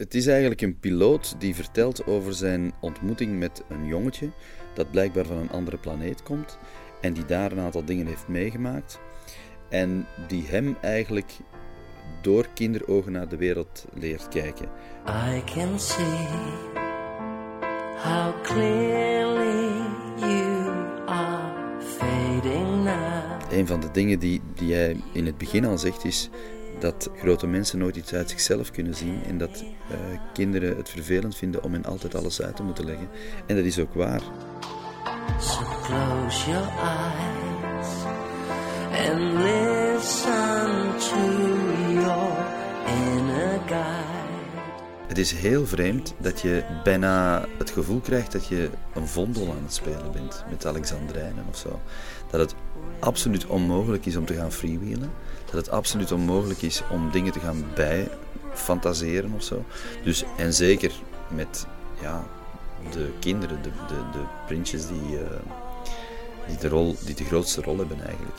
Het is eigenlijk een piloot die vertelt over zijn ontmoeting met een jongetje dat blijkbaar van een andere planeet komt en die daar een aantal dingen heeft meegemaakt en die hem eigenlijk door kinderogen naar de wereld leert kijken. I can see how clearly you are fading now. Een van de dingen die, die hij in het begin al zegt is dat grote mensen nooit iets uit zichzelf kunnen zien en dat uh, kinderen het vervelend vinden om hen altijd alles uit te moeten leggen. En dat is ook waar. So close your eyes Het is heel vreemd dat je bijna het gevoel krijgt dat je een vondel aan het spelen bent met Alexandrijnen of zo. Dat het absoluut onmogelijk is om te gaan freewheelen. Dat het absoluut onmogelijk is om dingen te gaan bijfantaseren of zo. Dus, en zeker met ja, de kinderen, de, de, de prinsjes die, uh, die, de rol, die de grootste rol hebben eigenlijk.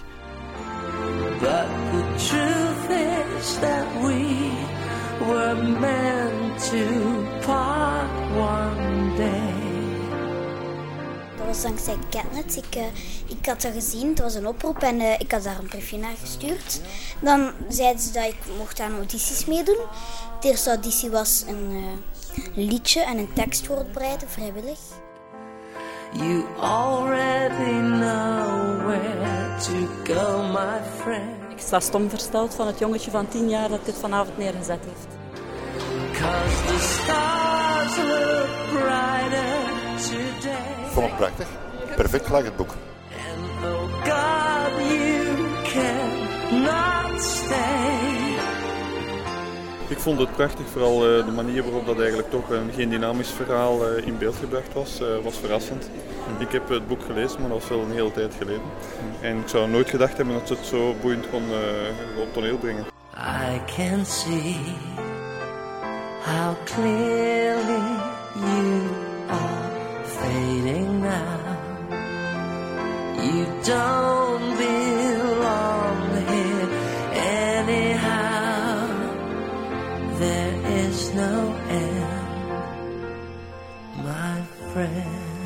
But the truth is that we were meant to part one day was dankzij Catnet. Ik, uh, ik had dat gezien, het was een oproep en uh, ik had daar een briefje naar gestuurd. Dan zeiden ze dat ik mocht aan audities meedoen. De eerste auditie was een, uh, een liedje en een tekst voorbereiden, vrijwillig. You already know where to go, my friend. Ik sta stom versteld van het jongetje van 10 jaar dat dit vanavond neergezet heeft. Cause the stars look brighter today vond het prachtig. Perfect gelijk het boek. Ik vond het prachtig, vooral uh, de manier waarop dat eigenlijk toch een geen dynamisch verhaal uh, in beeld gebracht was, uh, was verrassend. Ik heb het boek gelezen, maar dat was wel een hele tijd geleden. En ik zou nooit gedacht hebben dat ze het zo boeiend kon op toneel brengen. I can see how clearly you are fading now. You don't my friend.